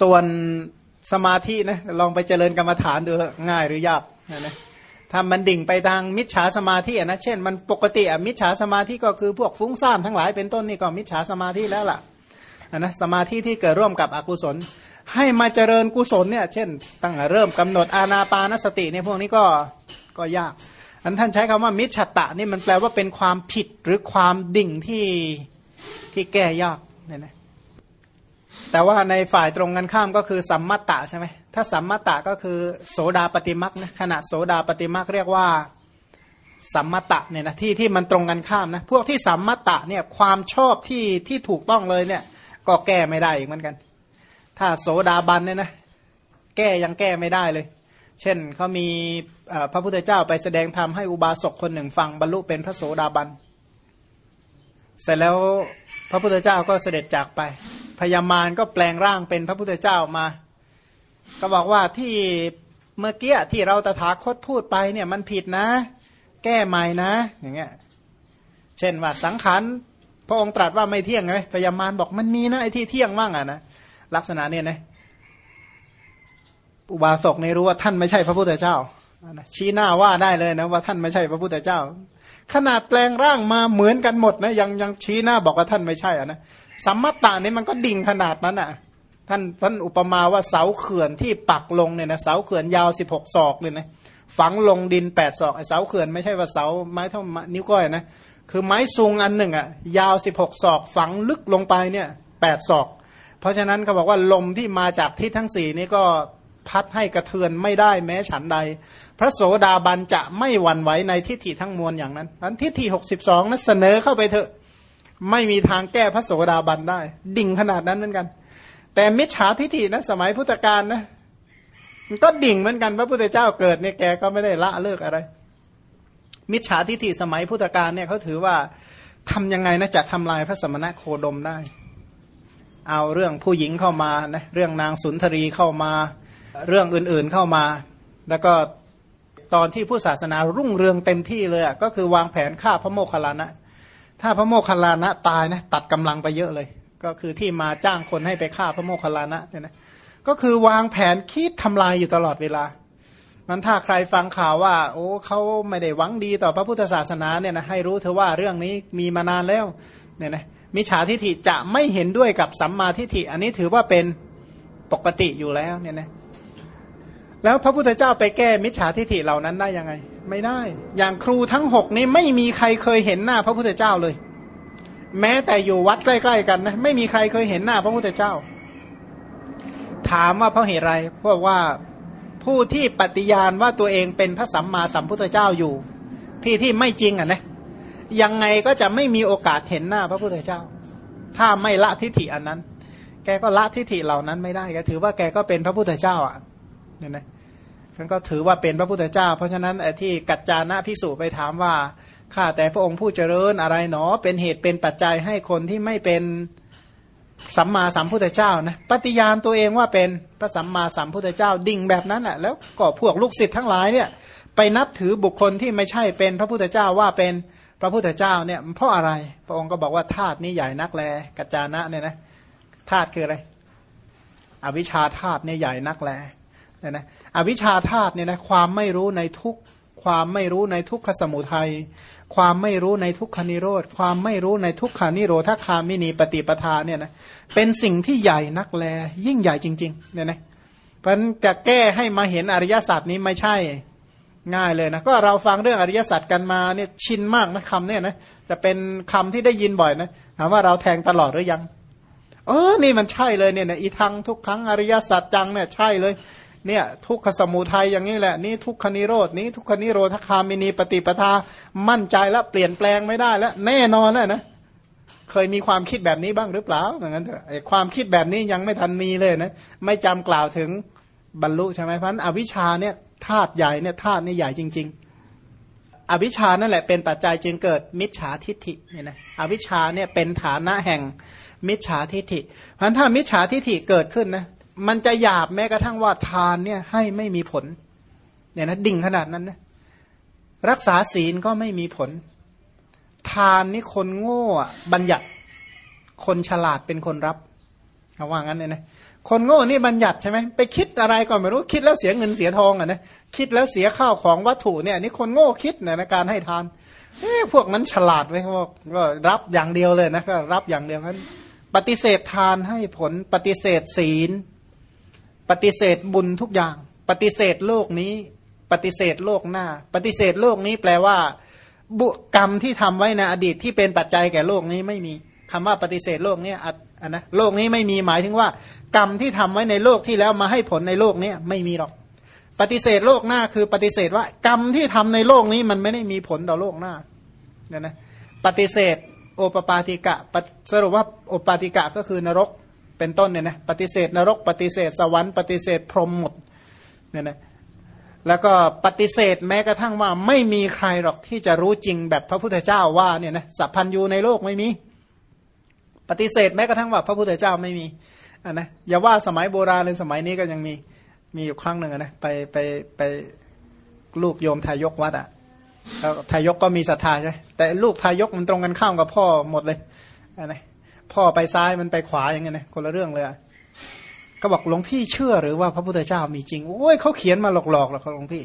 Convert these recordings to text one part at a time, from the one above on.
ส่วนสมาธินะลองไปเจริญกรรมฐานดูง่ายหรือยากนะนะถ้ามันดิ่งไปทางมิจฉาสมาธินะเช่น มันปกติอะมิจฉาสมาธิก็คือพวกฟุ้งซ่านทั้งหลายเป็นต้นนี่ก็มิจฉาสมาธิแล้วล่ะนะสมาธิที่เกิดร่วมกับอกุศล ให้มาเจริญกุศลเนี่ยเช่น ตั้งแต่เริ่มกำหนดอาณาปานสติเนี่ยพวกนี้ก็ก็ยาก อันท่านใช้คำว่ามิจฉตะนี่มันแปลว่าเป็นความผิดหรือความดิ่งที่ที่แก้ยากเนี่ยนะ แต่ว่าในฝ่ายตรงกันข้ามก็คือสัมมัตตะใช่ไหมถ้าสัมมัตตะก็คือโสดาปฏิมักนะขณะโสดาปฏิมักเรียกว่าสัมมัตตะเนี่ยนะที่ที่มันตรงกันข้ามนะพวกที่สัมมัตตะเนี่ยความชอบที่ที่ถูกต้องเลยเนี่ย ก็แก้ไม่ได้อีกเหมือนกัน ถ้าโสดาบันเนี่ยนะแก้ยังแก้ไม่ได้เลย เช่นเขามีพระพุทธเจ้าไปแสดงธรรมให้อุบาสกคนหนึ่งฟังบรรลุเป็นพระโสดาบัน เสร็จแล้วพระพุทธเจ้าก็เสด็จจากไป พญามารก็แปลงร่างเป็นพระพุทธเจ้ามา ก็บอกว่าที่เมื่อกี้ที่เราตถาคตพูดไปเนี่ยมันผิดนะ แก้ใหม่นะ อย่างเงี้ย เช่นว่าสังขารพระองค์ตรัสว่าไม่เที่ยงไงพญามารบอกมันมีนะไอ้ที่เที่ยงบ้างอะนะลักษณะเนี่ยนะอุบาสกในรู้ว่าท่านไม่ใช่พระพุทธเจ้าชี้หน้าว่าได้เลยนะว่าท่านไม่ใช่พระพุทธเจ้า ขนาดแปลงร่างมาเหมือนกันหมดนะยังยังชี้หน้าบอกว่าท่านไม่ใช่อะนะ สัมมัตตานี่มันก็ดิ่งขนาดนั้นอะ ท่านท่านอุปมาว่าเสาเขื่อนที่ปักลงเนี่ยนะเสาเขื่อนยาวสิบหกศอกเลยนะฝังลงดินแปดศอกไอเสาเขื่อนไม่ใช่ว่าเสาไม้เท่านิ้วก้อยนะคือไม้ซุงอันหนึ่งอะยาวสิบหกศอกฝังลึกลงไปเนี่ยแปดศอก เพราะฉะนั้นเขาบอกว่าลมที่มาจากทิศทั้งสี่นี้ก็พัดให้กระเทือนไม่ได้แม้ฉันใด พระโสดาบันจะไม่หวั่นไหวในทิฏฐิทั้งมวลอย่างนั้นอันทิฏฐิหกสิบสองนั้นเสนอเข้าไปเถอะ ไม่มีทางแก้พระโสดาบันได้ ดิ่งขนาดนั้นเหมือนกัน แต่มิจฉาทิฐินะ สมัยพุทธกาลนะมันก็ดิ่งเหมือนกัน พระพุทธเจ้าเกิดเนี่ยแกก็ไม่ได้ละเลิกอะไร มิจฉาทิฐิสมัยพุทธกาลเนี่ยเขาถือว่าทำยังไงนะจะทำลายพระสมณะโคดมได้ เอาเรื่องผู้หญิงเข้ามานะเรื่องนางสุนทรีเข้ามา เรื่องอื่นๆเข้ามา แล้วก็ตอนที่ผู้ศาสนารุ่งเรืองเต็มที่เลยก็คือวางแผนฆ่าพระโมคคัลลานะ ถ้าพระโมคคัลลานะตายนะตัดกำลังไปเยอะเลย ก็คือที่มาจ้างคนให้ไปฆ่าพระโมคคัลลานะเนี่ยนะก็คือวางแผนคิดทำลายอยู่ตลอดเวลามันถ้าใครฟังข่าวว่า โอ้เขาไม่ได้หวังดีต่อพระพุทธศาสนาเนี่ยนะให้รู้เธอว่าเรื่องนี้มีมานานแล้วเนี่ยนะมิจฉาทิฏฐิจะไม่เห็นด้วยกับสัมมาทิฏฐิอันนี้ถือว่าเป็นปกติอยู่แล้วเนี่ยนะแล้วพระพุทธเจ้าไปแก้มิจฉาทิฏฐิเหล่านั้นได้ยังไง ไม่ได้ อย่างครูทั้งหกนี้ไม่มีใครเคยเห็นหน้าพระพุทธเจ้าเลย แม้แต่อยู่วัดใกล้ ๆ กันนะไม่มีใครเคยเห็นหน้าพระพุทธเจ้า ถามว่าเพราะเหตุไรเพราะว่าผู้ที่ปฏิญาณว่าตัวเองเป็นพระสัมมาสัมพุทธเจ้าอยู่ ที่ที่ไม่จริงอะนะยังไงก็จะไม่มีโอกาสเห็นหน้าพระพุทธเจ้า ถ้าไม่ละทิฏฐิอันนั้น แกก็ละทิฏฐิเหล่านั้นไม่ได้แกถือว่าแกก็เป็นพระพุทธเจ้าอะเนี่ยนะ ท่านก็ถือว่าเป็นพระพุทธเจ้า เพราะฉะนั้นที่กัจจานะพิสูจไปถามว่าข้าแต่พระองค์ผู้เจริญอะไรหนอ เป็นเหตุเป็นปัจจัยให้คนที่ไม่เป็นสัมมาสัมพุทธเจ้านะปฏิญาณตัวเองว่าเป็นพระสัมมาสัมพุทธเจ้าดิ่งแบบนั้นแหละแล้วก็พวกลูกศิษย์ทั้งหลายเนี่ยไปนับถือบุคคลที่ไม่ใช่เป็นพระพุทธเจ้าว่าเป็นพระพุทธเจ้าเนี่ยเพราะอะไร พระองค์ก็บอกว่าธาตุนี้ใหญ่นักแลกัจจานะเนี่ยนะธาตุคืออะไร อวิชชาธาตุเนี่ยใหญ่นักแล เนี่ยนะอวิชชาธาตุเนี่ยนะความไม่รู้ในทุกความไม่รู้ในทุกขสมุทัยความไม่รู้ในทุกขานิโรธความไม่รู้ในทุกขานิโรธคามินีปฏิปทาเนี่ยนะเป็นสิ่งที่ใหญ่นักแลยิ่งใหญ่จริงๆเนี่ยนะเพราะจะแก้ให้มาเห็นอริยสัจนี้ไม่ใช่ง่ายเลยนะก็เราฟังเรื่องอริยสัจกันมาเนี่ยชินมากนะคำเนี่ยนะจะเป็นคำที่ได้ยินบ่อยนะถามว่าเราแทงตลอดหรือยังเออนี่มันใช่เลยเนี่ยนะอีทังทุกครั้งอริยสัจจังเนี่ยใช่เลย เนี่ยทุกขสมุทัยอย่างนี้แหละนี่ทุกขนิโรดนี้ทุกขนิโรธคามินีปฏิปทามั่นใจแล้วเปลี่ยนแปลงไม่ได้แล้วแน่นอนแล้วนะเคยมีความคิดแบบนี้บ้างหรือเปล่าอย่างนั้นเถอะความคิดแบบนี้ยังไม่ทันมีเลยนะไม่จำกล่าวถึงบรรลุใช่ไหมพันอวิชชาเนี่ยธาตุใหญ่เนี่ยธาตุนี่ใหญ่จริง ๆ อวิชชานั่นแหละเป็นปัจจัยจึงเกิดมิจฉาทิฏฐิเนี่ยนะอวิชชาเนี่ยเป็นฐานะแห่งมิจฉาทิฏฐิพราะถ้ามิจฉาทิฏฐิเกิดขึ้นนะ มันจะหยาบแม้กระทั่งว่าทานเนี่ยให้ไม่มีผลเนี่ยนะดิ่งขนาดนั้นนะรักษาศีลก็ไม่มีผล ทานนี่คนโง่บัญญัติ คนฉลาดเป็นคนรับเขาว่างั้นเนี่ยนะคนโง่นี่บัญญัติใช่ไหมไปคิดอะไรก็ไม่รู้คิดแล้วเสียเงินเสียทองอะนะคิดแล้วเสียข้าวของวัตถุเนี่ยนี่คนโง่คิดนะในการให้ทานเอ้พวกนั้นฉลาดไหมพวกก็รับอย่างเดียวเลยนะก็รับอย่างเดียวนั้นปฏิเสธทานให้ผลปฏิเสธศีล ปฏิเสธบุญทุกอย่าง ปฏิเสธโลกนี้ ปฏิเสธโลกหน้า ปฏิเสธโลกนี้แปลว่า บุกรรมที่ทำไว้ในอดีตที่เป็นปัจจัยแก่โลกนี้ไม่มีคำว่าปฏิเสธโลกนี้อันนะโลกนี้ไม่มีหมายถึงว่า กรรมที่ทำไว้ในโลกที่แล้วมาให้ผลในโลกนี้ไม่มีหรอก ปฏิเสธโลกหน้าคือปฏิเสธว่ากรรมที่ทำในโลกนี้มันไม่ได้มีผลต่อโลกหน้าเนี่ยนะปฏิเสธโอปปาติกะสรุปว่าโอปปาติกะก็คือนรก เป็นต้นเนี่ยนะปฏิเสธนรกปฏิเสธสวรรค์ปฏิเสธพรหมหมดเนี่ยนะแล้วก็ปฏิเสธแม้กระทั่งว่าไม่มีใครหรอกที่จะรู้จริงแบบพระพุทธเจ้าว่าเนี่ยนะสัพพัญยูในโลกไม่มี ปฏิเสธแม้กระทั่งว่าพระพุทธเจ้าไม่มีอ่านะอย่าว่าสมัยโบราณเลยสมัยนี้ก็ยังมีมีอยู่ครั้งหนึ่งนะไปไปไปลูกโยมทายกวัดอะ่ะทายกก็มีศรัทธาใช่แต่ลูกทายกมันตรงกันข้ามกับพ่อหมดเลยอ่านะ พ่อไปซ้ายมันไปขวาอย่างเงี้ยนะคนละเรื่องเลยอะก็บอกหลวงพี่เชื่อหรือว่าพระพุทธเจ้ามีจริงโอ้ยเขาเขียนมาหลอกๆแล้วเขาหลวงพี่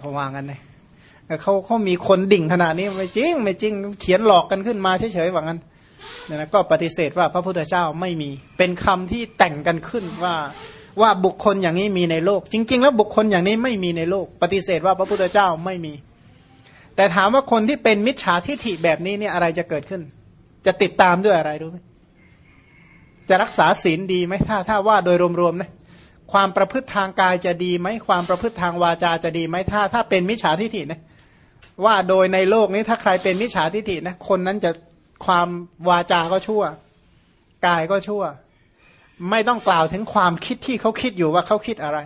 เขาวางกันเลยเขาเขามีคนดิ่งขนาดนี้ไม่จริง ไม่จริงเขียนหลอกกันขึ้นมาเฉยๆว่างั้นเนี่ยนะก็ปฏิเสธว่าพระพุทธเจ้าไม่มี เป็นคำที่แต่งกันขึ้นว่าว่าบุคคลอย่างนี้มีในโลก จริง ๆ แล้วบุคคลอย่างนี้ไม่มีในโลก ปฏิเสธว่าพระพุทธเจ้าไม่มี แต่ถามว่าคนที่เป็นมิจฉาทิฐิแบบนี้เนี่ยอะไรจะเกิดขึ้น จะติดตามด้วยอะไรรู้ไหม จะรักษาศีลดีไหมถ้าถ้าว่าโดยรวมๆนะความประพฤติทางกายจะดีไหมความประพฤติทางวาจาจะดีไหมถ้า ถ้าเป็นมิจฉาทิฏฐินะว่าโดยในโลกนี้ถ้าใครเป็นมิจฉาทิฏฐินะคนนั้นจะความวาจาก็ชั่ว กายก็ชั่ว ไม่ต้องกล่าวถึงความคิดที่เขาคิดอยู่ว่าเขาคิดอะไร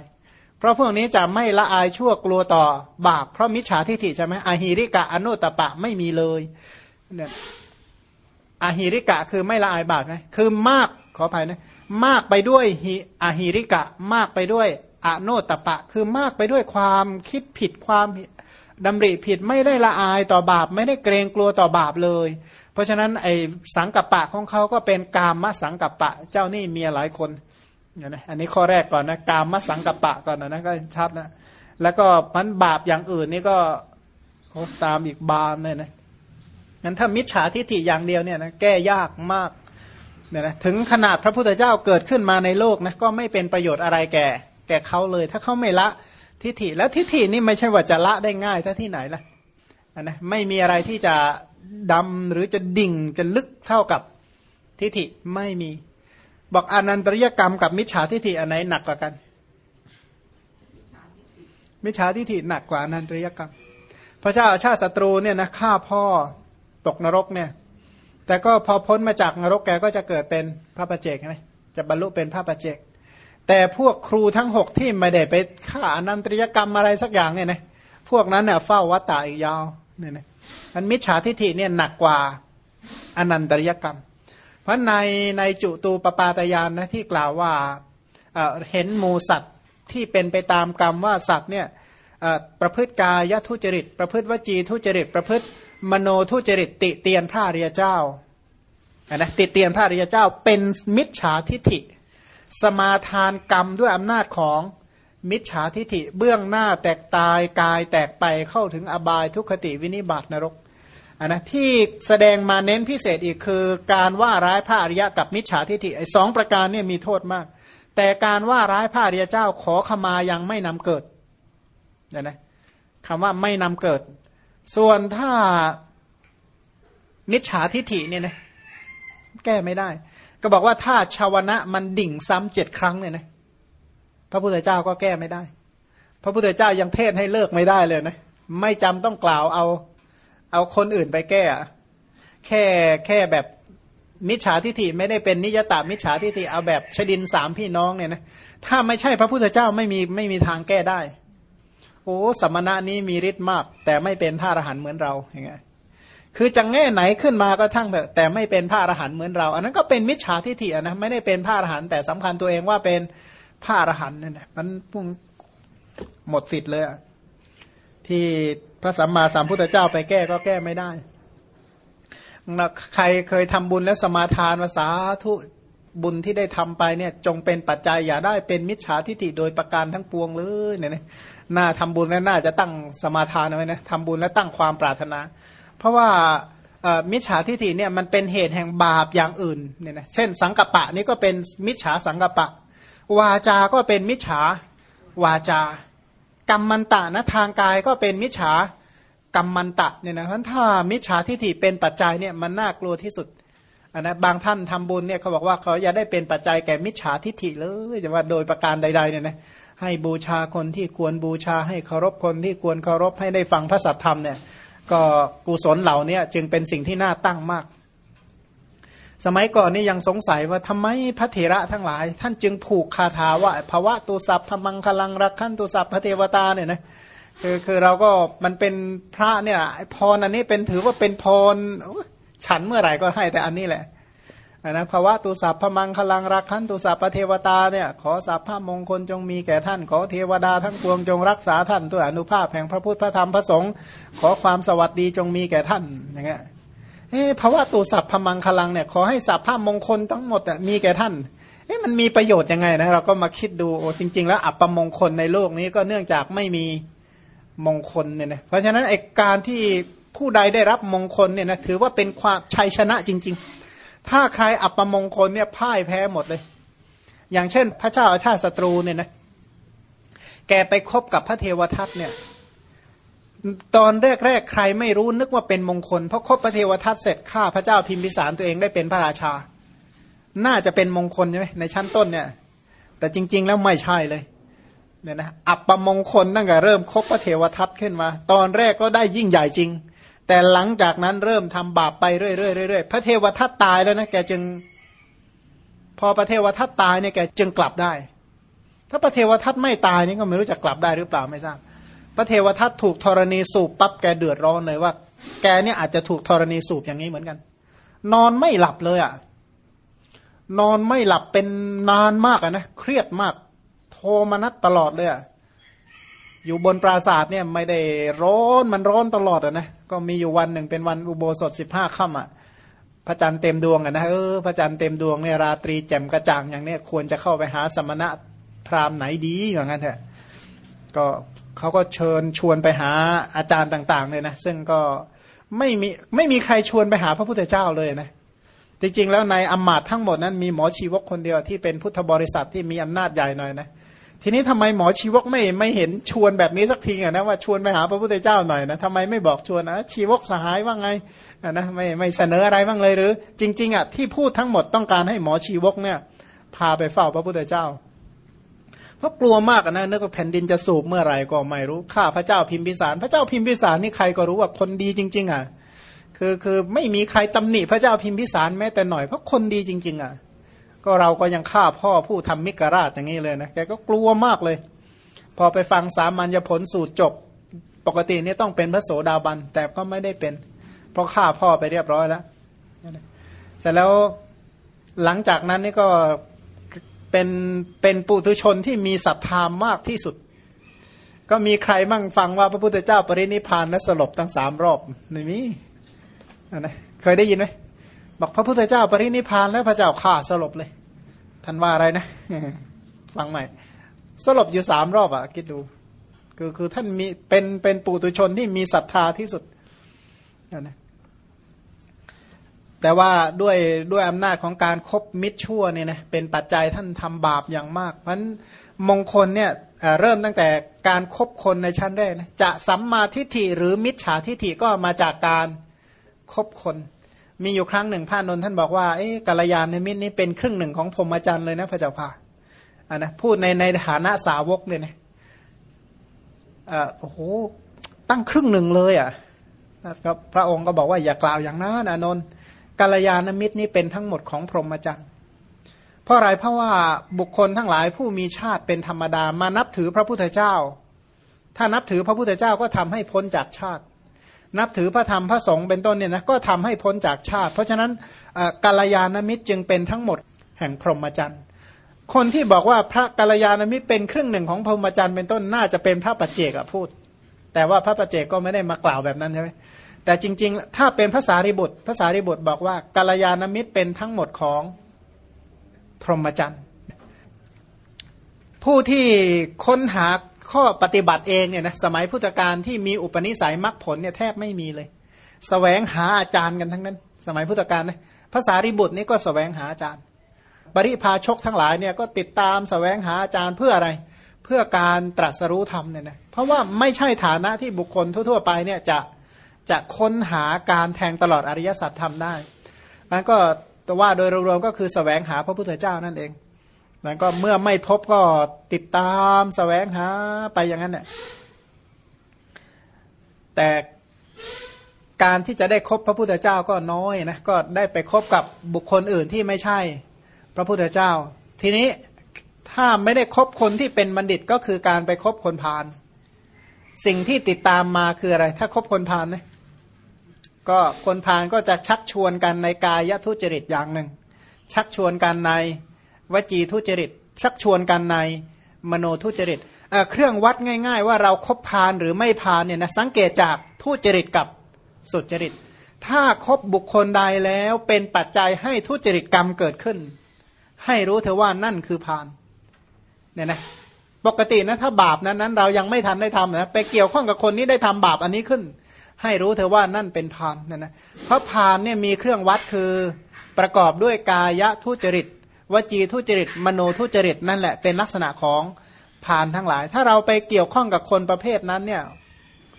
เพราะพวกนี้จะไม่ละอายชั่วกลัวต่อบาปเพราะมิจฉาทิฏฐิใช่ไหมอหิริกะอนุตตปะไม่มีเลยเนี่ยอหิริกะคือไม่ละอายบาปนะคือมาก ขออภัยนะ มากไปด้วยอหิริกะ มากไปด้วยอโนตปะ คือมากไปด้วยความคิดผิดความดำริผิดไม่ได้ละอายต่อบาป ไม่ได้เกรงกลัวต่อบาปเลย เพราะฉะนั้นไอ้สังกัปปะของเขาก็เป็นกามมสังกัปปะ เจ้านี่เมียหลายคนเนี่ยนะอันนี้ข้อแรกก่อนนะกามมสังกัปปะก่อนนะนะก็ชัดนะแล้วก็มันบาปอย่างอื่นนี่ก็ตามอีกบานเลยนะงั้นถ้ามิจฉาทิฏฐิอย่างเดียวเนี่ยนะแก้ยากมาก เนี่ยนะถึงขนาดพระพุทธเจ้าเกิดขึ้นมาในโลกนะก็ไม่เป็นประโยชน์อะไรแก่ แก่เขาเลย ถ้าเขาไม่ละทิฏฐิแล้วทิฏฐินี่ไม่ใช่ว่าจะละได้ง่ายถ้าที่ไหนล่ะนะไม่มีอะไรที่จะดำหรือจะดิ่งจะลึกเท่ากับทิฏฐิไม่มี บอกอนันตริยกรรมกับมิจฉาทิฏฐิอันไหนหนักกว่ากัน มิจฉาทิฏฐิหนักกว่าอนันตริยกรรม พระเจ้าชาติศัตรูเนี่ยนะฆ่าพ่อตกนรกเนี่ย แต่ก็พอพ้นมาจากนรกแกก็จะเกิดเป็นพระประเจกใช่ไหมจะบรรลุเป็นพระประเจก แต่พวกครูทั้งหกที่ไม่ได้ไปฆ่านันตริยกรรมอะไรสักอย่างเนี่ยนะพวกนั้นเนี่ยเฝ้าวัตตาอีกยาวเนี่ยนะอันมิจฉาทิฏฐิเนี่ยหนักกว่าอนันตริยกรรม เพราะในในจุตูปปาตยานนะที่กล่าวว่าเห็นมูสัตว์ที่เป็นไปตามกรรมว่าสัตว์เนี่ยประพฤติกายทุจริต ประพฤติวจีทุจริตประพฤติ มโนทุจริตติเตียนพระริยเจ้านะติเตียนพระริยเจ้าเป็นมิจฉาทิฐิ สมาทานกรรมด้วยอำนาจของมิจฉาทิฐิ เบื้องหน้าแตกตายกายแตกไปเข้าถึงอบายทุกขติวินิบาตนรกอันนะที่แสดงมาเน้นพิเศษอีกคือ การว่าร้ายพระอริยะกับมิจฉาทิฐิไอ้สองประการเนี่ยมีโทษมาก แต่การว่าร้ายพระอริยเจ้าขอขมายังไม่นำเกิดนะคำว่าไม่นำเกิด ส่วนถ้ามิจฉาทิฐิเนี่ยนะแก้ไม่ได้ ก็บอกว่าถ้าชาวนะมันดิ่งซ้ำเจ็ดครั้งเนี่ยนะพระพุทธเจ้าก็แก้ไม่ได้ พระพุทธเจ้ายังเทศให้เลิกไม่ได้เลยนะไม่จำต้องกล่าวเอาเอาคนอื่นไปแก้ แค่แค่แบบมิจฉาทิฐิไม่ได้เป็นนิยตามิจฉาทิฐิเอาแบบชดินสามพี่น้องเนี่ยนะถ้าไม่ใช่พระพุทธเจ้าไม่มีไม่มีทางแก้ได้ โอ้สมณะนี้มีฤทธิ์มาก แต่ไม่เป็นพระอรหันต์เหมือนเราอย่างเงี้ยคือจะแง่ไหนขึ้นมาก็ทั้งเถอะแต่ไม่เป็นพระอรหันต์เหมือนเรา อันนั้นก็เป็นมิจฉาทิฏฐินะไม่ได้เป็นพระอรหันต์แต่สำคัญตัวเองว่าเป็นพระอรหันต์นั่นแหละมันพุ่งหมดสิทธิ์เลยที่พระสัมมาสัมพุทธเจ้าไปแก้ก็แก้ไม่ได้ใครเคยทำบุญแล้วสมาทานภาษาทุบุญที่ได้ทำไปเนี่ยจงเป็นปัจจัยอย่าได้เป็นมิจฉาทิฏฐิโดยประการทั้งปวงเลยเนี่ย น่าทำบุญแล้วน่าจะตั้งสมาทานเอาไว้นะทำบุญแล้วตั้งความปรารถนา เพราะว่ามิจฉาทิฏฐิเนี่ยมันเป็นเหตุแห่งบาปอย่างอื่นเนี่ยนะเช่น สังกปะนี่ก็เป็นมิจฉาสังกปะ วาจาก็เป็นมิจฉาวาจากรรมมันตะนะทางกายก็เป็นมิจฉากรรมมันตะเนี่ยนะเพราะถ้ามิจฉาทิฏฐิเป็นปัจจัยเนี่ยมันน่ากลัวที่สุดนนะบางท่านทำบุญเนี่ยเขาบอกว่าเขาอย่าได้เป็นปัจจัยแก่มิจฉาทิฏฐิเลยจะว่าโดยประการใดๆเนี่ยนะ ให้บูชาคนที่ควรบูชาให้เคารพคนที่ควรเคารพให้ได้ฟังพระสัทธรรมเนี่ยก็กุศลเหล่านี้จึงเป็นสิ่งที่น่าตั้งมาก สมัยก่อนนี่ยังสงสัยว่าทำไมพระเถระทั้งหลาย ท่านจึงผูกคาถาว่าภาวะตุสัพพมังคลังรักขันตุสัพพเทวตาเนี่ยนะคือคือเราก็มันเป็นพระเนี่ยพรอันนี้เป็นถือว่าเป็นพรฉันเมื่อไหร่ก็ให้แต่อันนี้แหละ นะภาวะตุสัพพมังคลังรักขันตุสัพพเทวตาเนี่ยขอสัพพมงคลจงมีแก่ท่าน ขอเทวดาทั้งปวงจงรักษาท่านด้วยอนุภาพแห่งพระพุทธพระธรรมพระสงฆ์ขอความสวัสดีจงมีแก่ท่านอย่างเงี้ยเอ้ภาวะตุสัพพมังคลังเนี่ยขอให้สัพพมงคลทั้งหมดมีแก่ท่านเอ๊ะมันมีประโยชน์ยังไงนะเราก็มาคิดดูโอ้จริง ๆ แล้วอัปมงคลในโลกนี้ก็เนื่องจากไม่มีมงคลเนี่ยนะเพราะฉะนั้นไอการที่ผู้ใดได้รับมงคลเนี่ยนะถือว่าเป็นความชัยชนะจริง ๆ ถ้าใครอัปมงคลเนี่ยพ่ายแพ้หมดเลย อย่างเช่น พระเจ้าอาชาติศัตรูเนี่ยนะแกไปคบกับพระเทวทัตเนี่ย ตอนแรกๆใครไม่รู้นึกว่าเป็นมงคลเพราะคบพระเทวทัตเสร็จฆ่าพระเจ้าพิมพิสารตัวเองได้เป็นพระราชา น่าจะเป็นมงคลใช่ไหมในชั้นต้นเนี่ย แต่จริง ๆ แล้วไม่ใช่เลยเนี่ยนะอับประมงคลตั้งแต่เริ่มคบพระเทวทัตขึ้นมา ตอนแรกก็ได้ยิ่งใหญ่จริง แต่หลังจากนั้นเริ่มทำบาปไปเรื่อยๆพระเทวทัตตายแล้วนะแกจึง พอพระเทวทัตตายเนี่ยแกจึงกลับได้ ถ้าพระเทวทัตไม่ตายนี่ก็ไม่รู้จะกลับได้หรือเปล่าไม่ทราบพระเทวทัตถูกธรณีสูบปั๊บแกเดือดร้อนเลยว่า แกเนี่ยอาจจะถูกธรณีสูบอย่างนี้เหมือนกัน นอนไม่หลับเลยอะ่ะนอนไม่หลับเป็นนานมากอะนะเครียดมาก โทมนัสตลอดเลยอะ อยู่บนปราสาทเนี่ยไม่ได้ร้อนมันร้อนตลอดอะนะก็มีอยู่วันหนึ่งเป็นวันอุโบสถสิบห้าค่ำอะพระจันทร์เต็มดวงอะนะเออพระจันทร์เต็มดวงเนี่ยราตรีแจ่มกระจ่างอย่างเนี้ยควรจะเข้าไปหาสมณะพราหมณ์ไหนดีอย่างนั้นเถอะก็เขาก็เชิญชวนไปหาอาจารย์ต่าง ๆ เลยนะซึ่งก็ไม่มีไม่มีใครชวนไปหาพระพุทธเจ้าเลยนะจริงๆแล้วในอมมาตทั้งหมดนั้นมีหมอชีวกคนเดียวที่เป็นพุทธบริษัทที่มีอำนาจใหญ่หน่อยนะ ทีนี้ทำไมหมอชีวกไม่ไม่เห็นชวนแบบนี้สักทีอะนะว่าชวนไปหาพระพุทธเจ้าหน่อยนะทำไมไม่บอกชวนนะชีวกสหายว่าไงอะนะไม่ไม่เสนออะไรบ้างเลยหรือ จริง ๆอะที่พูดทั้งหมดต้องการให้หมอชีวกเนี่ยพาไปเฝ้าพระพุทธเจ้า เพราะกลัวมากนะนึกว่าแผ่นดินจะสูบเมื่อไหร่ก็ไม่รู้ข้าพระเจ้าพิมพิสาร พระเจ้าพิมพิสารนี่ใครก็รู้ว่าคนดีจริง ๆ อะ คือคือไม่มีใครตำหนิพระเจ้าพิมพิสารแม้แต่หน่อยเพราะคนดีจริง ๆ อะ ก็เราก็ยังฆ่าพ่อผู้ทำมิกราชอย่างนี้เลยนะแกก็กลัวมากเลย พอไปฟังสามัญญผลสูตรจบ ปกตินี่ต้องเป็นพระโสดาบัน แต่ก็ไม่ได้เป็น เพราะฆ่าพ่อไปเรียบร้อยแล้วเสร็จแล้วหลังจากนั้นนี่ก็เป็นเป็นปุถุชนที่มีศรัทธามากที่สุด ก็มีใครมั่งฟังว่าพระพุทธเจ้าปรินิพานและสลบทั้งสามรอบไม่มีนะเคยได้ยินไหม บอกพระพุทธเจ้าปรินิพานแล้วพระเจ้าข่าสลบเลยท่านว่าอะไรนะฟังใหม่ สลบอยู่สามรอบอะคิดดูคือคือท่านมีเป็นเป็นปุตุชนที่มีศรัทธาที่สุดนะแต่ว่าด้วยด้วยอำนาจของการครบมิตรชั่วเนี่ยนะเป็นปัจจัยท่านทำบาปอย่างมาก เพราะมงคลเนี่ยเริ่มตั้งแต่การครบคนในชั้นแรกนะจะสัมมาทิฏฐิหรือมิจฉาทิฏฐิก็มาจากการครบคน มีอยู่ครั้งหนึ่งพระนนท่านบอกว่าเอ๊ะกัลยาณมิตรนี่เป็นครึ่งหนึ่งของพรหมจรรย์เลยนะพระเจ้าค่ะอ่านะพูดในในฐานะสาวกเนี่ยนะอ่าโอ้โหตั้งครึ่งหนึ่งเลยอะก็พระองค์ก็บอกว่าอย่ากล่าวอย่างนั้นอานนท์กาลยานมิตรนี้เป็นทั้งหมดของพรหมจรรย์เพราะอะไรเพราะว่าบุคคลทั้งหลายผู้มีชาติเป็นธรรมดามานับถือพระพุทธเจ้า ถ้านับถือพระพุทธเจ้าก็ทำให้พ้นจากชาติ นับถือพระธรรมพระสงฆ์เป็นต้นเนี่ยนะก็ทำให้พ้นจากชาติ เพราะฉะนั้นกาลยานมิตรจึงเป็นทั้งหมดแห่งพรหมจรรย์คนที่บอกว่าพระกัลยาณมิตรเป็นครึ่งหนึ่งของพรหมจรรย์เป็นต้นน่าจะเป็นพระปัจเจกอะพูด แต่ว่าพระปัจเจกก็ไม่ได้มากล่าวแบบนั้นใช่ไหมแต่จริง ๆ ถ้าเป็นภาษาริบุตรภาษาริบุตรบอกว่ากัลยาณมิตรเป็นทั้งหมดของพรหมจรรย์ผู้ที่ค้นหา ข้อปฏิบัติเองเนี่ยนะสมัยพุทธกาลที่มีอุปนิสัยมรรคผลเนี่ยแทบไม่มีเลยสแสวงหาอาจารย์กันทั้งนั้น สมัยพุทธกาลนะภาษาริบุตรนี่ก็สแสวงหาอาจารย์บริพาชกทั้งหลายเนี่ยก็ติดตามสแสวงหาอาจารย์เพื่ออะไร เพื่อการตรัสรู้ธรรมเนี่ยนะเพราะว่าไม่ใช่ฐานะที่บุคคลทั่ว ๆ ไปเนี่ยจะจะค้นหาการแทงตลอดอริยสัจธรรมได้มันก็แต่ว่าโดยรวมๆก็คือสแสวงหาพระพุทธเจ้านั่นเอง นั้นก็เมื่อไม่พบก็ติดตามสแสวงหาไปอย่างนั้นแหละแต่การที่จะได้คบพระพุทธเจ้าก็น้อยนะก็ได้ไปคบกับบุคคลอื่นที่ไม่ใช่พระพุทธเจ้า ทีนี้ถ้าไม่ได้คบคนที่เป็นบัณฑิตก็คือการไปคบคนพาลสิ่งที่ติดตามมาคืออะไร ถ้าคบคนพาลนะก็คนพาลก็จะชักชวนกันในกายทุจริตอย่างหนึ่ง ชักชวนกันใน วจีทุจริต ชักชวนกันในมโนทุจริตเครื่องวัดง่าย ๆ ว่าเราครบพานหรือไม่พานเนี่ยนะสังเกตจากทุจริตกับสุจริต ถ้าคบบุคคลใดแล้วเป็นปัจจัยให้ทุจริตกรรมเกิดขึ้น ให้รู้เถอว่านั่นคือพานเนี่ยนะปกตินะถ้าบาปนั้นนั้นเรายังไม่ทันได้ทำนะไปเกี่ยวข้องกับคนนี้ได้ทำบาปอันนี้ขึ้น ให้รู้เถอว่านั่นเป็นพานนะนะเพราะพานเนี่ยมีเครื่องวัดคือประกอบด้วยกายทุจริต วจีทุจริตมโนทุจริตนั่นแหละเป็นลักษณะของพานทั้งหลาย ถ้าเราไปเกี่ยวข้องกับคนประเภทนั้นเนี่ย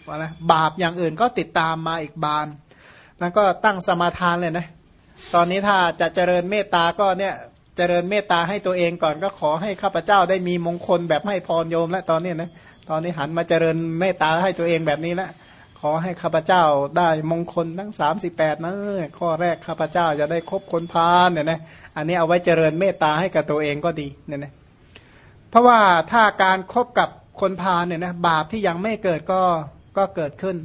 ว่านะบาปอย่างอื่นก็ติดตามมาอีกบานแล้วก็ตั้งสมาทานเลยนะตอนนี้ถ้าจะเจริญเมตตาก็เนี่ยเจริญเมตตาให้ตัวเองก่อนก็ขอให้ข้าพเจ้าได้มีมงคลแบบให้พรโยมแล้วตอนนี้นะตอนนี้หันมาเจริญเมตตาให้ตัวเองแบบนี้แล้ว ขอให้ข้าพเจ้าได้มงคลทั้งสามสิบแปดนะข้อแรกข้าพเจ้าจะได้คบคนพาลเนี่ยนะอันนี้เอาไว้เจริญเมตตาให้กับตัวเองก็ดีเนี่ยนะเพราะว่าถ้าการครบกับคนพาลเนี่ยนะบาปที่ยังไม่เกิดก็ก็เกิดขึ้น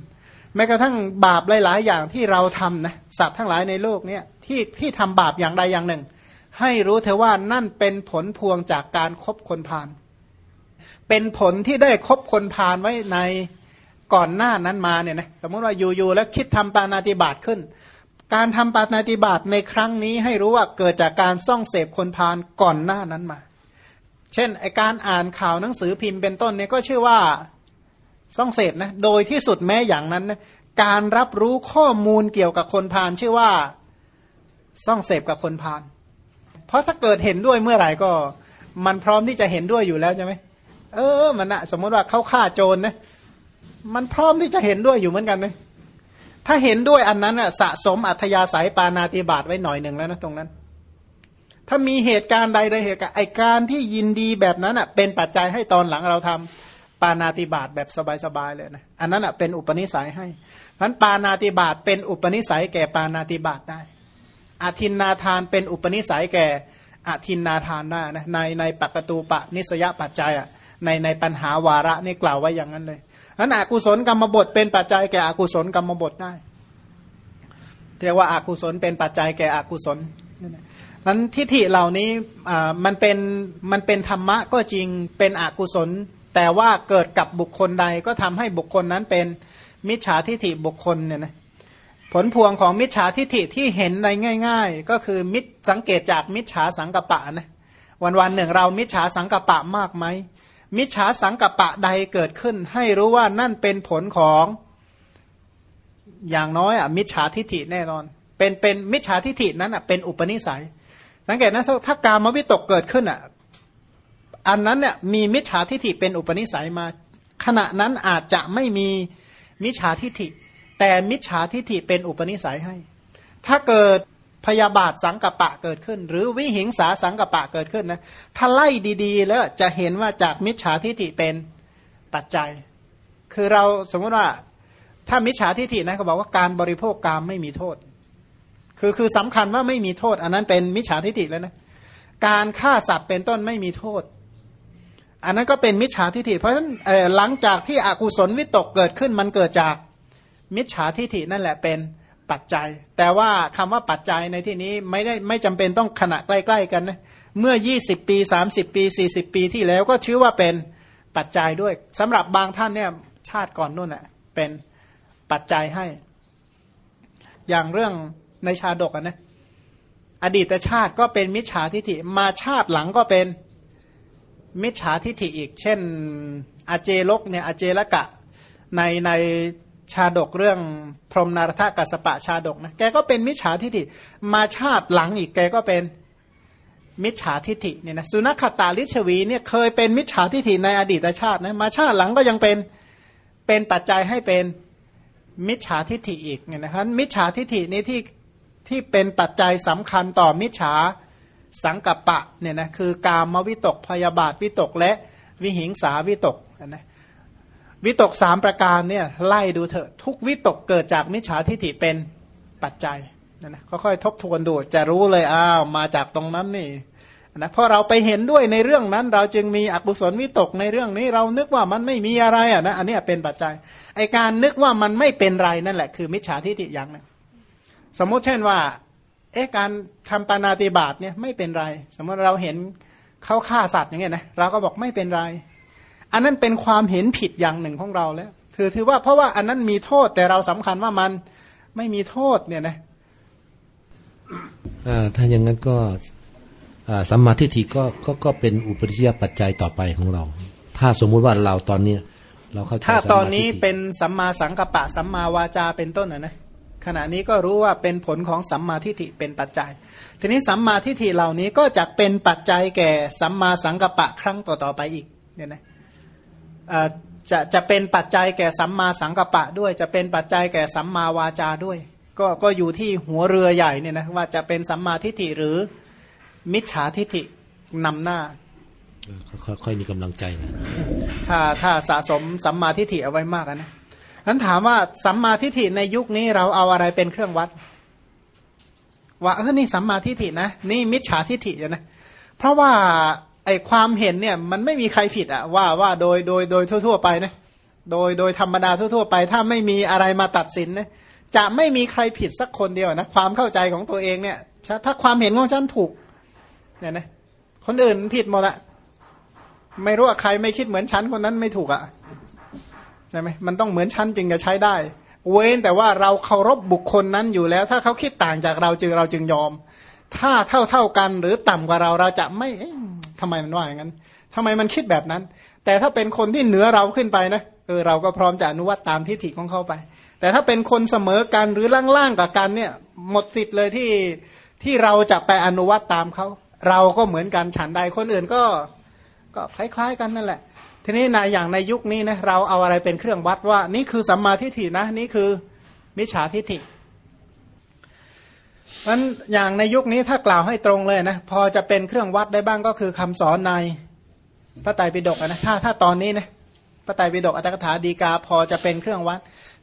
แม้กระทั่งบาปหลาย ๆ อย่างที่เราทำนะสัตว์ทั้งหลายในโลกเนี่ยที่ที่ทำบาปอย่างใดอย่างหนึ่ง ให้รู้เถอะว่านั่นเป็นผลพวงจากการครบคนพาลเป็นผลที่ได้คบคนพาลไว้ใน ก่อนหน้านั้นมาเนี่ยนะสมมติว่าอยู่ๆแล้วคิดทำปานาติบาตขึ้น การทำปานาติบาตในครั้งนี้ให้รู้ว่าเกิดจากการซ่องเสพคนพาลก่อนหน้านั้นมา เช่นไอการอ่านข่าวหนังสือพิมพ์เป็นต้นเนี่ยก็ชื่อว่าซ่องเสพนะโดยที่สุดแม้อย่างนั้นนะการรับรู้ข้อมูลเกี่ยวกับคนพาลชื่อว่าซ่องเสพกับคนพาลเพราะถ้าเกิดเห็นด้วยเมื่อไหร่ก็ มันพร้อมที่จะเห็นด้วยอยู่แล้วใช่ไหมเออมันนะสมมติว่าเขาฆ่าโจรนะ มันพร้อมที่จะเห็นด้วยอยู่เหมือนกันเลยถ้าเห็นด้วยอันนั้นอะสะสมอัธยาศัยปานาติบาตไว้หน่อยหนึ่งแล้วนะตรงนั้น ถ้ามีเหตุการณ์ใดใดเหตุการณ์ไอการที่ยินดีแบบนั้นอะเป็นปัจจัยให้ตอนหลังเราทำปานาติบาตแบบสบายๆเลยนะอันนั้นอะเป็นอุปนิสัยให้เพราะปานาติบาตเป็นอุปนิสัยแก่ปานาติบาตได้อาทินนาทานเป็นอุปนิสัยแก่อาทินนาทานได้นะในในปกตูปะนิสยปัจจัยอะในในปัญหาวาระนี่กล่าวไว้อย่างนั้นเลย อันอกุศลกรรมบทเป็นปัจจัยแก่อกุศลกรรมบทได้เรียกว่าอากุศลเป็นปัจจัยแก่อกุศลนั้นทิฏฐิเหล่านี้มันเป็นมันเป็นธรรมะก็จริงเป็นอกุศล แต่ว่าเกิดกับบุคคลใดก็ทำให้บุคคลนั้นเป็นมิจฉาทิฏฐิบุคคลเนี่ยนะผลพวงของมิจฉาทิฏฐิที่เห็นในง่าย ๆ ก็คือมิจสังเกตจากมิจฉาสังกปะนะวันวันหนึ่งเรามิจฉาสังกปะมากไหม มิจฉาสังกปะใดเกิดขึ้น ให้รู้ว่านั่นเป็นผลของอย่างน้อยอะมิจฉาทิฐิแน่นอน เป็นเป็นมิจฉาทิฐินั้นอะเป็นอุปนิสัย สังเกตนะถ้าการมวิตกเกิดขึ้นอะอันนั้นเนี่ยมีมิจฉาทิฐิเป็นอุปนิสัยมา ขณะนั้นอาจจะไม่มีมิจฉาทิฐิ แต่มิจฉาทิฐิเป็นอุปนิสัยให้ ถ้าเกิด พยาบาทสังกปะเกิดขึ้น หรือวิหิงสาสังกปะเกิดขึ้นนะถ้าไล่ดีๆ แล้วจะเห็นว่าจากมิจฉาทิฏฐิเป็นปัจจัย คือเราสมมติว่าถ้ามิจฉาทิฏฐินะเขาบอกว่าการบริโภคกามไม่มีโทษ คือคือสำคัญว่าไม่มีโทษ อันนั้นเป็นมิจฉาทิฏฐิแล้วนะการฆ่าสัตว์เป็นต้นไม่มีโทษ อันนั้นก็เป็นมิจฉาทิฏฐิเพราะฉะนั้นหลังจากที่อกุศลวิตกเกิดขึ้นมันเกิดจากมิจฉาทิฏฐินั่นแหละเป็น ปัจจัย แต่ว่าคำว่าปัจจัยในที่นี้ไม่ได้ไม่จำเป็นต้องขณะใกล้ ๆ กันนะเมื่อ 20 ปี 30 ปี 40 ปีที่แล้วก็ชื่อว่าเป็นปัจจัยด้วยสำหรับบางท่านเนี่ยชาติก่อนนู่นอะเป็นปัจจัยให้ อย่างเรื่องในชาดกนะอดีตชาติก็เป็นมิจฉาทิฏฐิมาชาติหลังก็เป็นมิจฉาทิฏฐิอีก เช่นอาเจลกเนี่ยอาเจลกะในใน ชาดกเรื่องพรหมนารถกัสปะชาดกนะแกก็เป็นมิจฉาทิฏฐิมาชาติหลังอีกแกก็เป็นมิจฉาทิฏฐิเนี่ยนะสุนัขตาลิชวีเนี่ยเคยเป็นมิจฉาทิฏฐิในอดีตชาตินะมาชาติหลังก็ยังเป็นเป็นปัจจัยให้เป็นมิจฉาทิฏฐิอีกเนี่ยนะครับมิจฉาทิฏฐินี้ที่ที่เป็นปัจจัยสำคัญต่อมิจฉาสังกัปปะเนี่ยนะคือกามวิตกพยาบาทวิตกและวิหิงสาวิตกนะ วิตกสามประการเนี่ยไล่ดูเถอะ ทุกวิตกเกิดจากมิจฉาทิฏฐิเป็นปัจจัยนะนะค่อยๆทบทวนดูจะรู้เลยอ้าวมาจากตรงนั้นนี่นะพราะเราไปเห็นด้วยในเรื่องนั้น เราจึงมีอกุศลวิตกในเรื่องนี้ เรานึกว่ามันไม่มีอะไรอะนะอันนี้เป็นปัจจัยไอการนึกว่ามันไม่เป็นไรนั่นแหละคือมิจฉาทิฏฐิอย่างนึงสมมุติเช่นว่าเอ๊ะการทำปานาติบาตเนี่ยไม่เป็นไร สมมติเราเห็นเขาฆ่าสัตว์อย่างเงี้ยนะเราก็บอกไม่เป็นไร อันนั้นเป็นความเห็นผิดอย่างหนึ่งของเราแล้วถือถือว่าเพราะว่าอันนั้นมีโทษแต่เราสำคัญว่ามันไม่มีโทษเนี่ยนะถ้าอย่างนั้นก็สัมมาทิฏฐิก็ก็ก็เป็นอุปริยปัจจัยต่อไปของเรา ถ้าสมมุติว่าเราตอนเนี้ยเราเข้าใจถ้าตอนนี้เป็นสัมมาสังกัปปะสัมมาวาจาเป็นต้นนะนะขณะนี้ก็รู้ว่าเป็นผลของสัมมาทิฏฐิเป็นปัจจัย ทีนี้สัมมาทิฏฐิเหล่านี้ก็จะเป็นปัจจัยแก่สัมมาสังกัปปะครั้งต่อๆไปอีกเนี่ยนะ จะจะเป็นปัจจัยแก่สัมมาสังกัปปะด้วย จะเป็นปัจจัยแก่สัมมาวาจาด้วย ก็ก็อยู่ที่หัวเรือใหญ่เนี่ยนะว่าจะเป็นสัมมาทิฏฐิหรือมิจฉาทิฏฐินำหน้าค่อยๆมีกำลังใจนะถ้าถ้าสะสมสัมมาทิฏฐิเอาไว้มากนะนั้นถามว่าสัมมาทิฏฐิในยุคนี้เราเอาอะไรเป็นเครื่องวัด ว่าเออนี่สัมมาทิฏฐินะ นี่มิจฉาทิฏฐินะ เพราะว่า ไอความเห็นเนี่ยมันไม่มีใครผิดอะว่าว่าโดยโดยโดยทั่ว ๆ ไปนะโดยโดยธรรมดาทั่ว ๆ ไป ถ้าไม่มีอะไรมาตัดสินนะจะไม่มีใครผิดสักคนเดียวนะความเข้าใจของตัวเองเนี่ย ถ้าความเห็นของฉันถูกเนี่ยนะคนอื่นผิดหมดละไม่รู้ว่าใครไม่คิดเหมือนฉันคนนั้นไม่ถูกอะ่ะใช่ไหมมันต้องเหมือนฉันจึงจะใช้ได้ เว้นแต่ว่าเราเคารพบุคคลนั้นอยู่แล้ว ถ้าเขาคิดต่างจากเราจึงเราจึงยอม ถ้าเท่าเท่ากันหรือต่ำกว่าเราเราจะไม่ ทำไมมันว่าอย่างนั้นทำไมมันคิดแบบนั้น แต่ถ้าเป็นคนที่เหนือเราขึ้นไปนะเออเราก็พร้อมจะอนุวัตตามทิฏฐิของเขาไป แต่ถ้าเป็นคนเสมอกันหรือล่างๆกับกันเนี่ยหมดสิทธิ์เลยที่ที่เราจะไปอนุวัตตามเขาเราก็เหมือนกันฉันใดคนอื่นก็ก็คล้าย ๆ กันนั่นแหละ ทีนี้ในอย่างในยุคนี้นะเราเอาอะไรเป็นเครื่องวัดว่า นี่คือสัมมาทิฏฐินะนี่คือมิจฉาทิฏฐิ นั้นอย่างในยุคนี้ถ้ากล่าวให้ตรงเลยนะพอจะเป็นเครื่องวัดได้บ้างก็คือคำสอนในพระไตรปิฎกนะถ้าถ้าตอนนี้นะพระไตรปิฎกอัตถกถาดีกาพอจะเป็นเครื่องวัด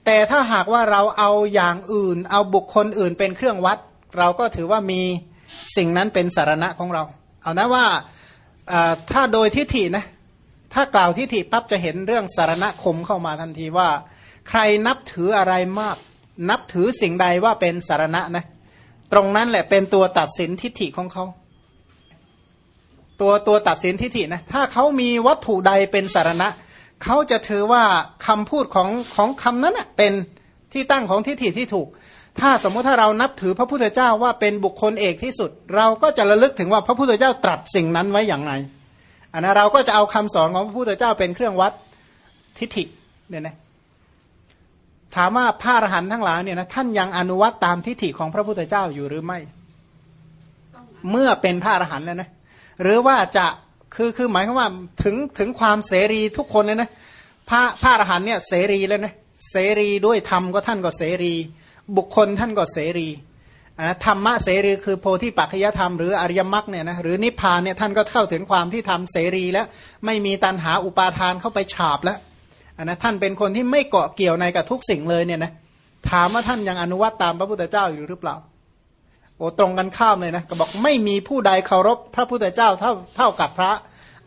แต่ถ้าหากว่าเราเอาอย่างอื่น เอาบุคคลอื่นเป็นเครื่องวัด เราก็ถือว่ามีสิ่งนั้นเป็นสารณะของเรา เอานะว่าถ้าโดยทิฏฐินะถ้ากล่าวทิฏฐิปั๊บจะเห็นเรื่องสารณคมเข้ามาทันทีว่า ใครนับถืออะไรมาก นับถือสิ่งใดว่าเป็นสารณะนะ ตรงนั้นแหละเป็นตัวตัดสินทิฏฐิของเขาตัวตัวตัดสินทิฏฐินะถ้าเขามีวัตถุใดเป็นสารณะ เขาจะถือว่าคำพูดของของคำนั้นเป็นที่ตั้งของทิฏฐิที่ถูก ถ้าสมมติถ้าเรานับถือพระพุทธเจ้าว่าเป็นบุคคลเอกที่สุด เราก็จะระลึกถึงว่าพระพุทธเจ้าตรัสสิ่งนั้นไว้อย่างไรอันนั้นเราก็จะเอาคำสอนของพระพุทธเจ้าเป็นเครื่องวัดทิฏฐิเนี่ยนะ ถามว่าพระอรหันต์ทั้งหลายเนี่ยนะท่านยังอนุวัตตามทิฏฐิของพระพุทธเจ้าอยู่หรือไม่ เมื่อเป็นพระอรหันต์แล้วนะหรือว่าจะคือคือหมายความว่าถึงถึงความเสรีทุกคนเลยนะพระพระอรหันต์เนี่ยเสรีแล้วนะเสรีด้วยธรรมก็ท่านก็เสรี บุคคลท่านก็เสรีนะธรรมะเสรีคือโพธิปัจจยธรรมหรืออริยมรรคเนี่ยนะหรือนิพพานเนี่ยท่านก็เข้าถึงความที่ทำเสรีแล้ว ไม่มีตันหาอุปาทานเข้าไปฉาบแล้ว นนะท่านเป็นคนที่ไม่เกาะเกี่ยวในกับทุกสิ่งเลยเนี่ยนะถามว่าท่านยังอนุวัตตามพระพุทธเจ้าอยู่หรือเปล่า โอ้ตรงกันข้ามเลยนะก็บอกไม่มีผู้ใดเคารพพระพุทธเจ้าเท่าเท่ากับพระ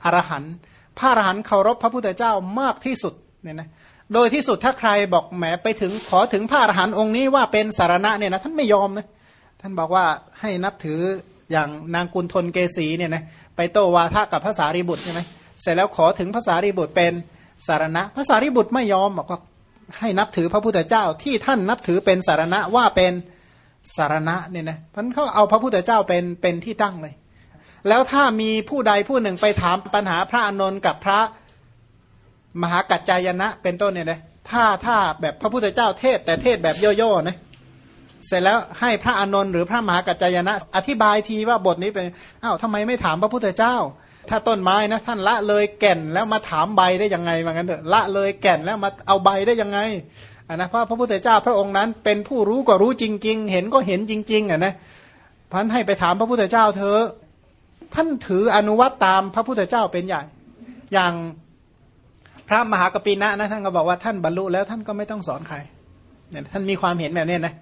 อรหันต์พระอรหันต์เคารพพระพุทธเจ้ามากที่สุดเนี่ยนะโดยที่สุดถ้าใครบอกแหมไปถึงขอถึงพระอรหันต์องค์นี้ว่าเป็นสารณะเนี่ยนะท่านไม่ยอมนะท่านบอกว่าให้นับถืออย่างนางกุลทนเกษีเนี่ยนะไปโตวาทะกับภาษารีบุตรใช่ไหมเสร็จแล้วขอถึงภาษารีบุตรเป็น สารณะภาษารีบุตรไม่ยอมบอกว่าให้นับถือพระพุทธเจ้าที่ท่านนับถือเป็นสารณะว่าเป็นสารณะเนี่ยนะพันเขาเอาพระพุทธเจ้าเป็นเป็นที่ตั้งเลย แล้วถ้ามีผู้ใดผู้หนึ่งไปถามปัญหาพระอนนท์กับพระมหากัจจายนะเป็นต้นเนี่ยนะถ้าถ้าแบบพระพุทธเจ้าเทศแต่เทศแบบย่อๆนะ เสร็จแล้วให้พระอานนท์หรือพระมหากัจจายนะ อธิบายทีว่าบทนี้เป็นอ้าวทำไมไม่ถามพระพุทธเจ้า ถ้าต้นไม้นะท่านละเลยแก่นแล้วมาถามใบได้ยังไงว่างั้นเถอะละเลยแก่นแล้วมาเอาใบได้ยังไงอะนะเพราะพระพุทธเจ้าพระองค์นั้น เป็นผู้รู้ก็รู้จริง ๆ เห็นก็เห็นจริงๆอะนะพันให้ไปถามพระพุทธเจ้าเธอะท่านถืออนุวัตตามพระพุทธเจ้าเป็นใหญ่ อย่างพระมหากปินะนะท่านก็บอกว่าท่านบรรลุแล้วท่านก็ไม่ต้องสอนใครเนี่ยท่านมีความเห็นแบบนี้นะ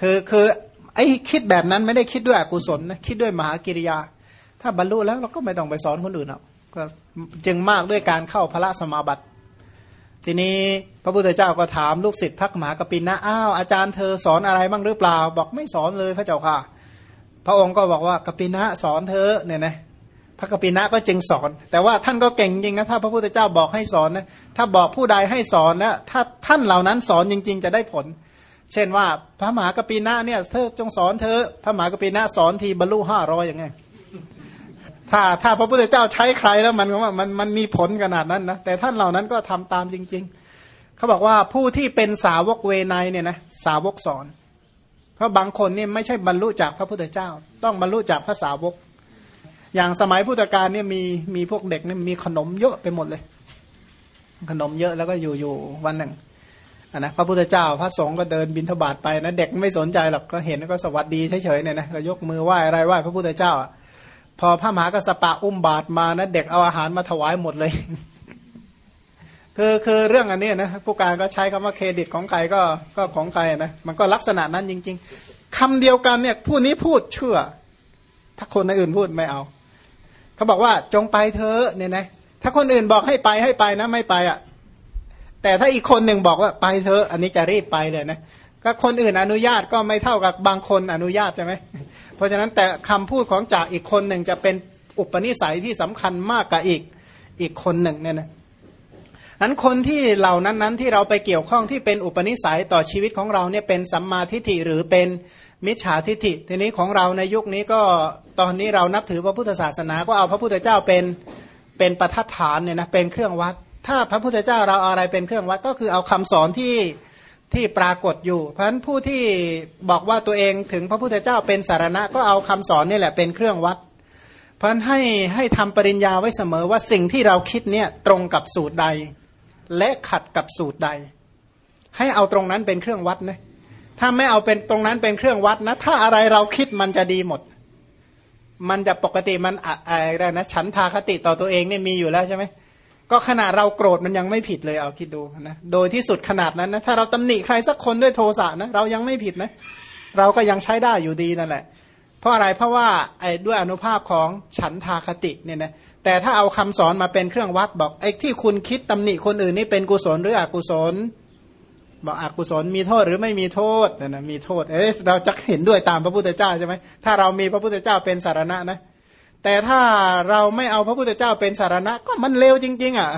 คือคือไอ้คิดแบบนั้นไม่ได้คิดด้วยอกุศลนะคิดด้วยมหากิริยา ถ้าบรรลุแล้วเราก็ไม่ต้องไปสอนคนอื่นหรอกก็จึงมากด้วยการเข้าพระสมาบัติ ทีนี้พระพุทธเจ้าก็ถามลูกศิษย์พระมหากปินะอ้าวอาจารย์เธอสอนอะไรบ้างหรือเปล่า บอกไม่สอนเลยพระเจ้าค่ะ พระองค์ก็บอกว่ากปินะสอนเธอเนี่ยนะพระกปินะก็จึงสอน แต่ว่าท่านก็เก่งจริงนะถ้าพระพุทธเจ้าบอกให้สอนนะถ้าบอกผู้ใดให้สอนนะถ้าท่านเหล่านั้นสอนจริง ๆ จะได้ผล เช่นว่าพระมหากปินะเนี่ยเธอจงสอนเธอพระมหากปินะสอนทีบรรลุห้าร้อยอย่างไงถ้าถ้าพระพุทธเจ้าใช้ใครแล้วมันก็ว่ามันมันมีผลขนาดนั้นนะแต่ท่านเหล่านั้นก็ทำตามจริง ๆ เขาบอกว่าผู้ที่เป็นสาวกเวไนเนี่ยนะสาวกสอน เพราะบางคนเนี่ยไม่ใช่บรรลุจากพระพุทธเจ้า ต้องบรรลุจากพระสาวก อย่างสมัยพุทธกาลเนี่ยมีมีพวกเด็กเนี่ยมีขนมเยอะไปหมดเลย ขนมเยอะแล้วก็อยู่อยู่วันหนึ่ง นนะพระพุทธเจ้าพระสงฆ์ก็เดินบินทบาทไปนะเด็กไม่สนใจหรอกก็เห็นก็สวัสดีเฉยๆเนี่ยนะก็ยกมือไหว้อะไรไหว้พระพุทธเจ้าอะพอพระมหากระสปะอุ้มบาทมานะเด็กเอาอาหารมาถวายหมดเลย คือคือเรื่องอันนี้นะผู้การก็ใช้คำว่าเครดิตของใครก็ก็ของใครนะมันก็ลักษณะนั้นจริง ๆคำเดียวกันเนี่ยผู้นี้พูดเชื่อ ถ้าคนอื่นพูดไม่เอาเขาบอกว่าจงไปเธอเนี่ยนะถ้าคนอื่นบอกให้ไปให้ไปนะไม่ไปอะ แต่ถ้าอีกคนหนึ่งบอกว่าไปเธออันนี้จะรีบไปเลยนะก็คนอื่นอนุญาตก็ไม่เท่ากับบางคนอนุญาตใช่ไหมเพราะฉะนั้นแต่คำพูดของจากอีกคนหนึ่งจะเป็นอุปนิสัยที่สำคัญมากกว่าอีกอีกคนหนึ่งเนี่ยนะนั้นคนที่เหล่านั้นนั้นที่เราไปเกี่ยวข้องที่เป็นอุปนิสัยต่อชีวิตของเราเนี่ยเป็นสัมมาทิฏฐิหรือเป็นมิจฉาทิฏฐิทีนี้ของเราในยุคนี้ก็ตอนนี้เรานับถือพระพุทธศาสนาก็เอาพระพุทธเจ้าเป็นเป็นประทัดฐานเนี่ยนะเป็นเครื่องวัด ถ้าพระพุทธเจ้าเราเอาอะไรเป็นเครื่องวัดก็คือเอาคำสอนที่ที่ปรากฏอยู่ เพราะฉะนั้นผู้ที่บอกว่าตัวเองถึงพระพุทธเจ้าเป็นสารณะ ก็เอาคำสอนนี่แหละเป็นเครื่องวัด เพราะฉะนั้นให้ให้ทำปริญญาไว้เสมอว่าสิ่งที่เราคิดเนี่ยตรงกับสูตรใด และขัดกับสูตรใด ให้เอาตรงนั้นเป็นเครื่องวัดนะถ้าไม่เอาเป็นตรงนั้นเป็นเครื่องวัดนะ ถ้าอะไรเราคิดมันจะดีหมด มันจะปกติมันอะไรนะฉันทาคติต่อตัวเองเนี่ยมีอยู่แล้วใช่ไหม ก็ขนาดเราโกรธมันยังไม่ผิดเลยเอาคิดดูนะโดยที่สุดขนาดนั้นนะถ้าเราตำหนิใครสักคนด้วยโทสะนะเรายังไม่ผิดนะเราก็ยังใช้ได้อยู่ดีนั่นแหละ เพราะอะไรเพราะว่าไอ้ด้วยอนุภาพของฉันทาคติเนี่ยนะแต่ถ้าเอาคำสอนมาเป็นเครื่องวัดบอกไอ้ที่คุณคิดตำหนิคนอื่นนี่เป็นกุศลหรืออกุศล บอกอกุศลมีโทษหรือไม่มีโทษนี่ยนะมีโทษเอ๊ะเราจะเห็นด้วยตามพระพุทธเจ้าใช่ไหมถ้าเรามีพระพุทธเจ้าเป็นสารณะนะ แต่ถ้าเราไม่เอาพระพุทธเจ้าเป็นสารณะ ก็มันเลวจริง ๆ อะ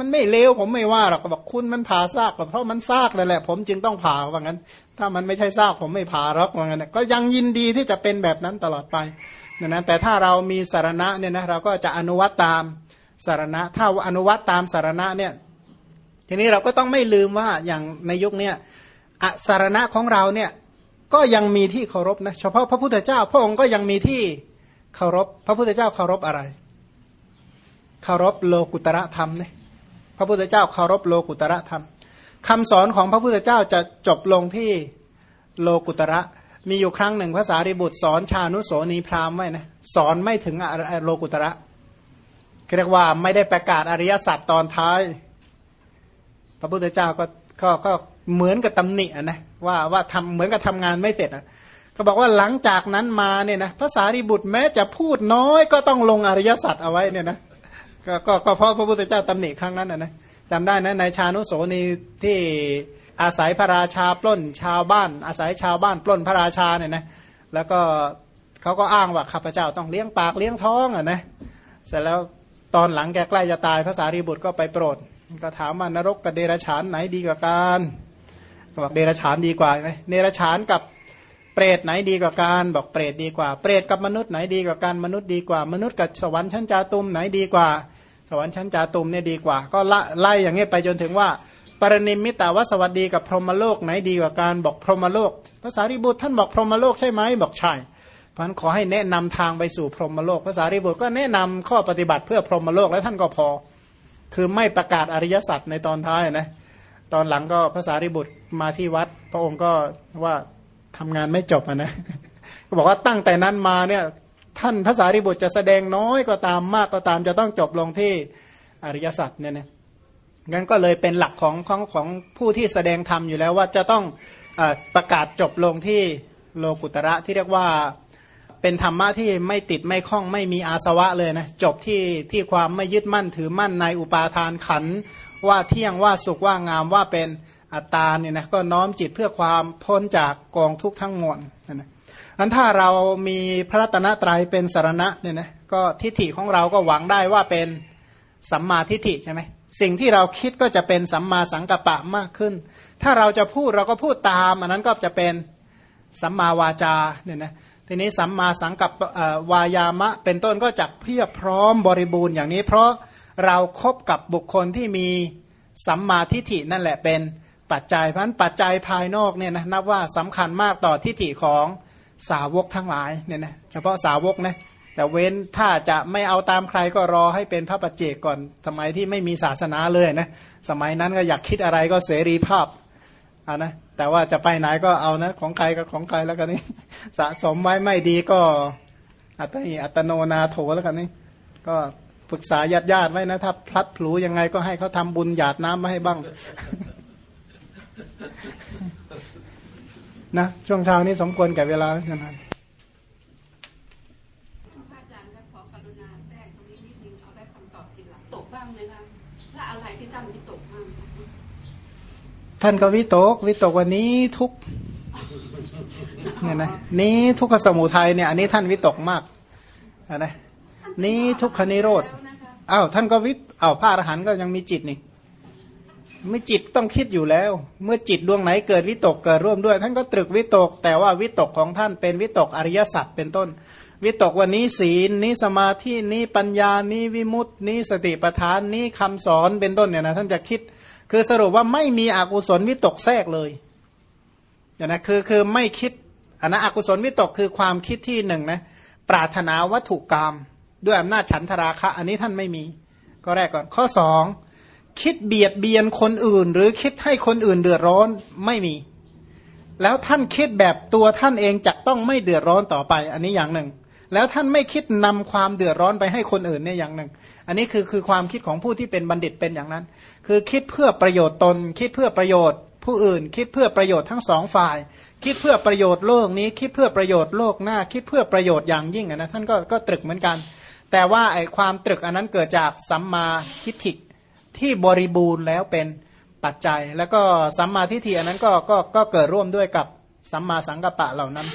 มันไม่เลวผมไม่ว่าหรอกบอกคุณมันผ่าซากเพราะมันซากเลยแหละ ผมจึงต้องผ่าว่างั้น ถ้ามันไม่ใช่ซากผมไม่ผ่าหรอกว่างั้นก็ยังยินดีที่จะเป็นแบบนั้นตลอดไปนะแต่ถ้าเรามีสารณะเนี่ยนะเราก็จะอนุวัตตามสารณะ ถ้าอนุวัตตามสารณะเนี่ยทีนี้เราก็ต้องไม่ลืมว่าอย่างในยุคนี้อสารณะของเราเนี่ยก็ยังมีที่เคารพนะเฉพาะพระพุทธเจ้าพระองค์ก็ยังมีที่ เคารพพระพุทธเจ้าเคารพอะไร เคารพโลกุตระธรรมเนี่ยพระพุทธเจ้าเคารพโลกุตระธรรมคำสอนของพระพุทธเจ้าจะจบลงที่โลกุตระ มีอยู่ครั้งหนึ่งภาษาริบุตรสอนชานุโสนีพราหมณ์ไว้นะสอนไม่ถึงโลกุตระเรียกว่าไม่ได้ประกาศอริยสัจตอนท้าย พระพุทธเจ้าก็ก็ก็เหมือนกับตำหนินะว่าว่าทำเหมือนกับทำงานไม่เสร็จอะ ก็บอกว่าหลังจากนั้นมาเนี่ยนะภาษาริบุตรแม้จะพูดน้อยก็ต้องลงอริยสัจเอาไว้เนี่ยนะก็ก็ก็เพราะพระพุทธเจ้าตำหนิครั้งนั้นนะจำได้นะในชานุโสนีที่อาศัยพระราชาปล้นชาวบ้าน อาศัยชาวบ้านปล้นพระราชาเนี่ยนะแล้วก็เขาก็อ้างว่าข้าพเจ้าต้องเลี้ยงปากเลี้ยงท้องอะนะเสร็จแล้วตอนหลังแกใกล้จะตายภาษารีบุตรก็ไปโปรด ก็ถามว่านรกกับเดรฉานไหนดีกว่ากันบอกเดรฉานดีกว่าไหมเดรฉานกับ เปรตไหนดีกว่าการบอกเปรตดีกว่า เปรตกับมนุษย์ไหนดีกว่าการมนุษย์ดีกว่า มนุษย์กับสวรรค์ชั้นจาตุมไหนดีกว่า สวรรค์ชั้นจาตุมเนี่ยดีกว่า ก็ไล่อย่างนี้ไปจนถึงว่าปรนิมมิตาวสวัสดีกับพรหมโลกไหนดีกว่าการบอกพรหมโลกภาษาริบุตรท่านบอกพรหมโลกใช่ไหมบอกใช่เพราะนั้นขอให้แนะนำทางไปสู่พรหมโลกภาษาริบุตรก็แนะนำข้อปฏิบัติเพื่อพรหมโลกแล้วท่านก็พอ คือไม่ประกาศอริยสัจในตอนท้ายนะตอนหลังก็ภาษาริบุตรมาที่วัด พระองค์ก็ว่า ทำงานไม่จบนะก็บอกว่าตั้งแต่นั้นมาเนี่ยท่านภาษาริบุตรจะแสดงน้อยก็ตามมากก็ตามจะต้องจบลงที่อริยสัจเนี่ยนะงั้นก็เลยเป็นหลักของของของผู้ที่แสดงธรรมอยู่แล้วว่าจะต้องอประกาศจบลงที่โลกุตระที่เรียกว่าเป็นธรรมะที่ไม่ติดไม่คล้องไม่มีอาสวะเลยนะจบที่ที่ความไม่ยึดมั่นถือมั่นในอุปาทานขันว่าเที่ยงว่าสุขว่างามว่าเป็น อัตตาเนี่ยนะก็น้อมจิตเพื่อความพ้นจากกองทุกข์ทั้งมวลนะอันถ้าเรามีพระตนะตรัยเป็นสารณะเนี่ยนะก็ทิฏฐิของเราก็หวังได้ว่าเป็นสัมมาทิฏฐิใช่ไหมสิ่งที่เราคิดก็จะเป็นสัมมาสังกัปปะมากขึ้น ถ้าเราจะพูดเราก็พูดตามอันนั้นก็จะเป็นสัมมาวาจาเนี่ยนะทีนี้สัมมาสังกัปวายามะ เป็นต้นก็จักเพียบพร้อมบริบูรณ์อย่างนี้ เพราะเราครบกับบุคคลที่มีสัมมาทิฏฐินั่นแหละเป็น ปัจจัยเพราะนั้นปัจจัยภายนอกเนี่ยนะนับว่าสำคัญมากต่อทิฏฐิของสาวกทั้งหลายเนี่ยนะเฉพาะสาวกนะแต่เว้นถ้าจะไม่เอาตามใครก็รอให้เป็นพระปัจเจกก่อน สมัยที่ไม่มีศาสนาเลยนะสมัยนั้นก็อยากคิดอะไรก็เสรีภาพอ่านะแต่ว่าจะไปไหนก็เอานะของใครก็ของใครแล้วกันนี่สะสมไว้ไม่ดีก็อัตนิอัตโนนาโถแล้วกันนี่ก็ปรึกษาญาติญาติไว้นะถ้าพลัดผลูยังไงก็ให้เขาทำบุญหยาดน้ำมาให้บ้าง นะช่วงเช้านี้สมควรแก่เวลาแล้วนะตกบ้างไหมคะและอะไรที่ท่านวิตกบ้างท่านก็วิตกวิตกวันนี้ทุกเนี่ยนะนี้ทุกขสมุทัยเนี่ยอันนี้ท่านวิตกมากนะนี้ทุกขนิโรธอ้าวท่านก็วิตอ้าวพระอรหันต์ก็ยังมีจิตนี่ ไม่จิตต้องคิดอยู่แล้ว เมื่อจิตดวงไหนเกิดวิตกเกิดร่วมด้วย ท่านก็ตรึกวิตก แต่ว่าวิตกของท่านเป็นวิตกอริยสัจเป็นต้น วิตกวันนี้ศีลนี้สมาธินี้ปัญญานี้วิมุตตินี้สติปัฏฐานนี้คำสอนเป็นต้นเนี่ยนะท่านจะคิด คือสรุปว่าไม่มีอกุศลวิตกแทรกเลยเนี่ยนะคือคือไม่คิดอันนะอกุศลวิตกคือความคิดที่หนึ่งนะปรารถนาวัตถุกรรม ด้วยอำนาจฉันทราคะ อันนี้ท่านไม่มี ก็แรกก่อนข้อสอง คิดเบียดเบียนคนอื่น หรือคิดให้คนอื่นเดือดร้อนไม่มี แล้วท่านคิดแบบตัวท่านเองจะต้องไม่เดือดร้อนต่อไป อันนี้อย่างหนึ่ง แล้วท่านไม่คิดนำความเดือดร้อนไปให้คนอื่นเนี่ยอย่างหนึ่ง อันนี้คือคือความคิดของผู้ที่เป็นบัณฑิตเป็นอย่างนั้น คือคิดเพื่อประโยชน์ตน คิดเพื่อประโยชน์ ผู้อื่น คิดเพื่อประโยชน์ทั้งสองฝ่าย คิดเพื่อประโยชน์โลกนี้ คิดเพื่อประโยชน์โลกหน้า คิดเพื่อประโยชน์อย่างยิ่งนะท่านก็ก็ตรึกเหมือนกัน แต่ว่าไอความตรึกอันนั้นเกิดจากสัมมาทิฏฐิ ที่บริบูรณ์แล้วเป็นปัจจัย แล้วก็สัมมาทิฏฐิอันนั้นก็ก็ก็เกิดร่วมด้วยกับสัมมาสังกัปปะเหล่านั้น